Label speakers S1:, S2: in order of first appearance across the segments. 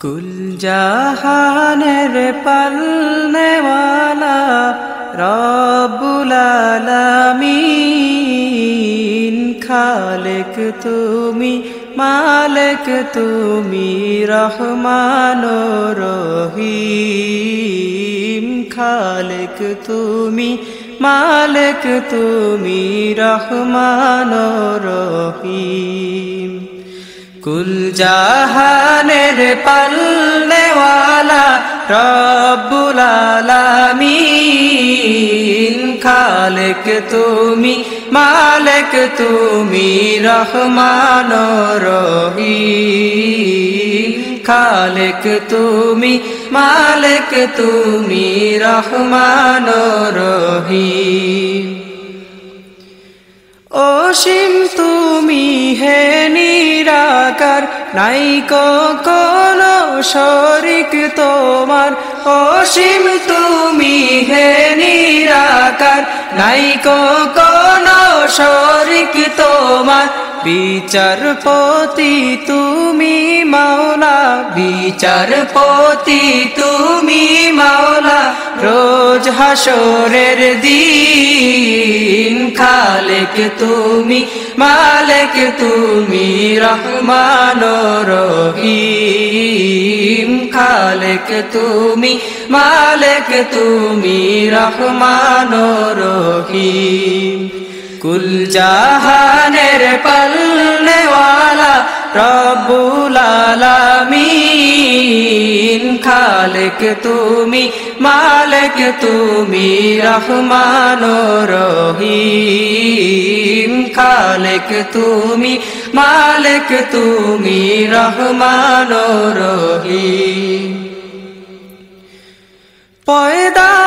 S1: কুল জাহানের পালনেওয়ালা রব্বুল আলামিন। খালেক তুমি, মালেক তুমি রহমান রহিম। খালেক তুমি, মালেক তুমি রহমান রহিম। কুল জাহানের পালনেওয়ালা রব্বুল আলামিন, খালেক তুমি, মালেক তুমি, রহমান রহিম। খালেক তুমি, মালেক তুমি, রহমান রহিম। অসীম তুমি হে নিরাকার নাই কোন শরিক তোমার। অসীম তুমি হে নিরাকার নাই কোন শরিক তোমার বিচারপতি তুমি মাওলা, বিচারপতি তুমি মাওলা, রোজ হাসরের দিন খালেক তুমি, মালেক তুমি, রহমান রহিম, খালেক তুমি, মালেক তুমি, রহমান রহিম। কুল জাহানের পালনেওয়ালা রব্বুল আলামিন। খালেক তুমি, মালেক তুমি রহমান রহিম খালেক তুমি, মালেক তুমি রহমান রহিম পয়দা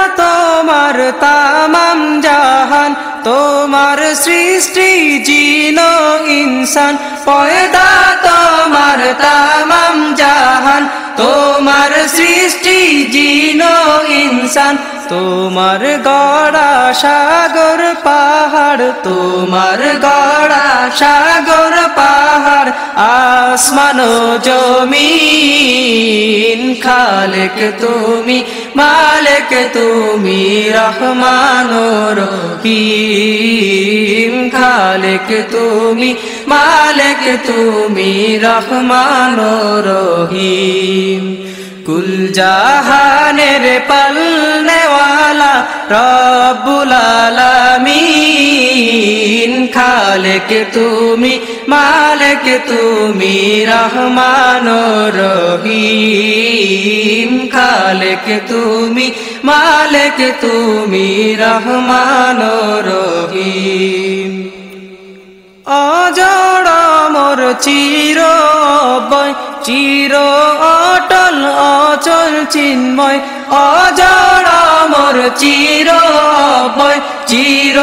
S1: তোমার তামাম জাহান, তোমার সৃষ্টি জিন ইনসান। পয়দা তোমার তামাম জাহান, তোমার সৃষ্টি জিন ইনসান। তোমার গড়া সাগর পাহাড়, তোমার গড়া সাগর পাহাড়, আসমান জমিন। খালেক তুমি, মালেক তুমি রহমান রহিম। খালেক তুমি, মালেক তুমি রহমান রহিম। কুল জাহানের পালনেওয়ালা রব্বুল খালেক তুমি, মালেক তুমি, রহমান রহিম। খালেক তুমি, মালেক তুমি, রহমান রহিম। অজড় মোর চির চির অটল অচল চিন্ময় অজড় মোর চির চির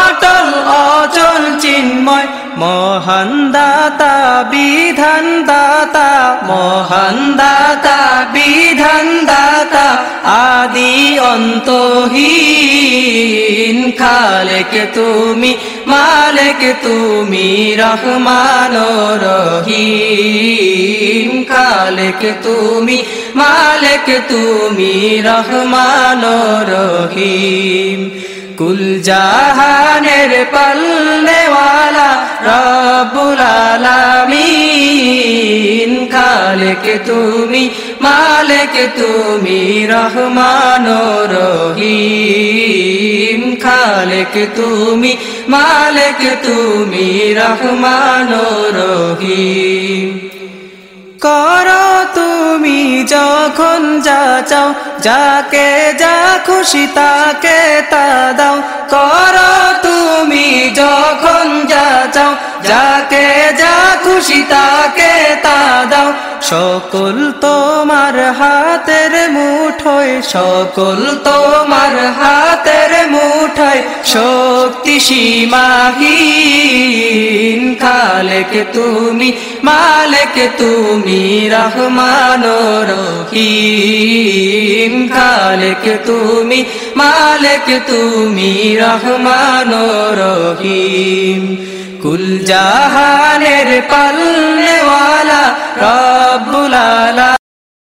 S1: অটল অচল চিন্ময়, মহান দাতা, বিধান দাতা, মহান দাতা, বিধান দাতা, আদি অন্তহীন খালেক তুমি। মালেক তুমি রহমান রহিম। খালেক তুমি মালেক তুমি রহমান রহিম। কুল জাহানের পালনেওয়ালা রব্বুল আলামিন। খালেক তুমি মালেক তুমি রহমান রহিম। খালেক তুমি, মালিক তুমি রহমান রহিম। কর তুমি যখন যা চাও, যাকে যা খুশি তাকে তা দাও। কর তুমি যখন যা চাও, যাকে যা খুশি তাকে তা সকল তোমার হাতের মুঠোয় সকল তোমার হাতের মুঠোয় শক্তি সীমাহীন খালেক তুমি, মালেক তুমি, রহমান রহিম। খালেক তুমি, মালেক তুমি, রহমান রহিম। কুল জাহানের পালনেওয়ালা রব্বুল আলা